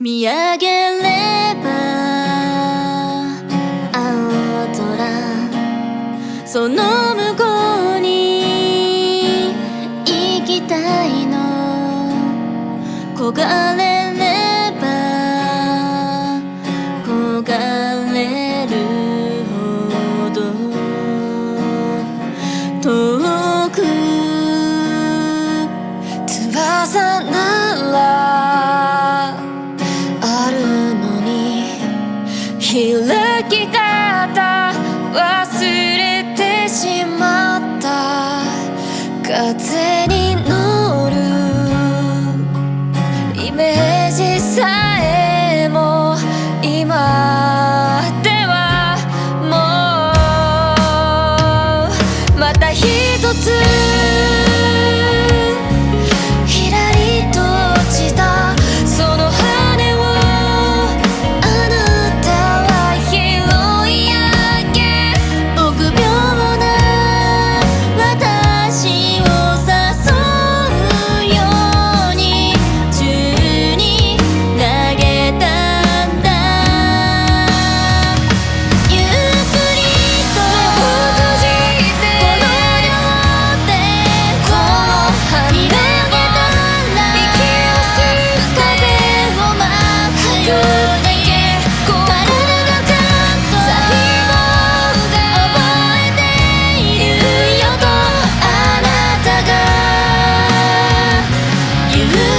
見上げれば青空その向こうに行きたいの。焦がれれば焦がれるほど。遠く翼なら killer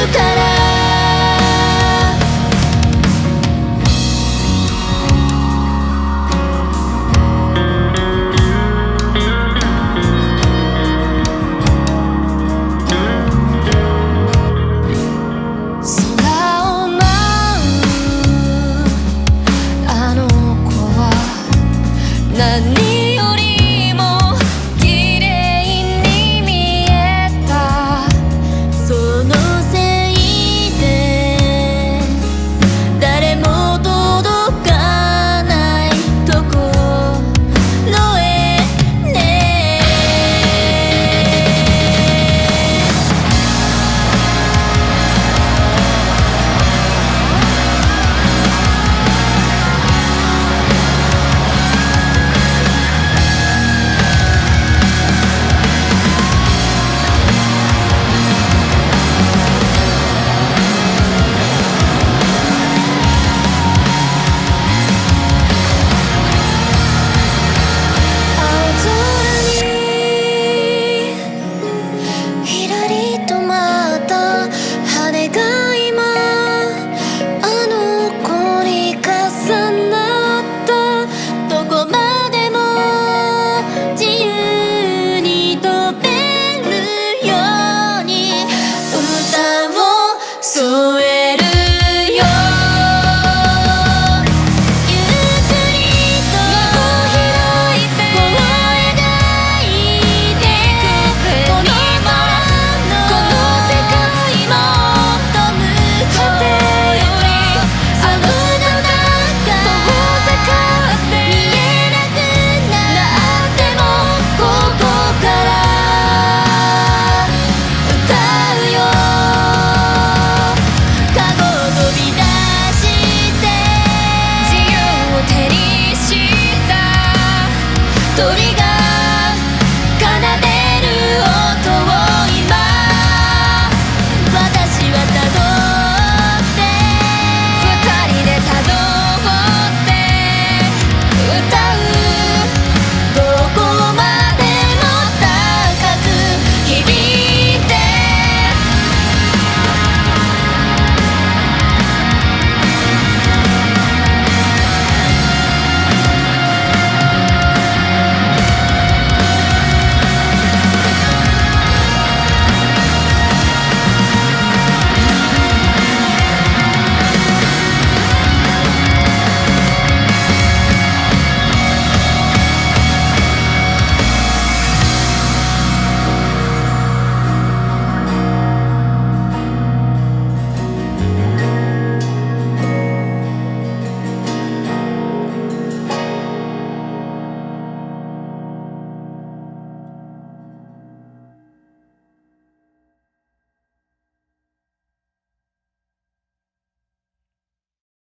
から